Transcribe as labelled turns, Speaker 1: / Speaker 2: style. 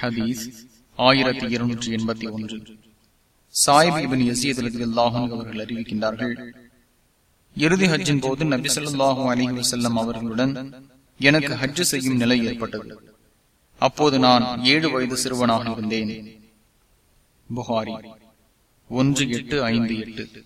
Speaker 1: ஹதீஸ் ஆயிரத்தி இருநூற்றி எண்பத்தி ஒன்று. சாயிபின் யசீத் அல்லாஹும் அவர்கள் அறிவிக்கின்றார்கள் இறுதி ஹஜ்ஜின் போது நபி சொல்லாஹும் அலிஹி வசல்லம் அவர்களுடன் எனக்கு ஹஜ்ஜு செய்யும் நிலை ஏற்பட்டது. அப்போது நான் ஏழு வயது சிறுவனாக இருந்தேன். புகாரி ஒன்று எட்டு ஐந்து எட்டு.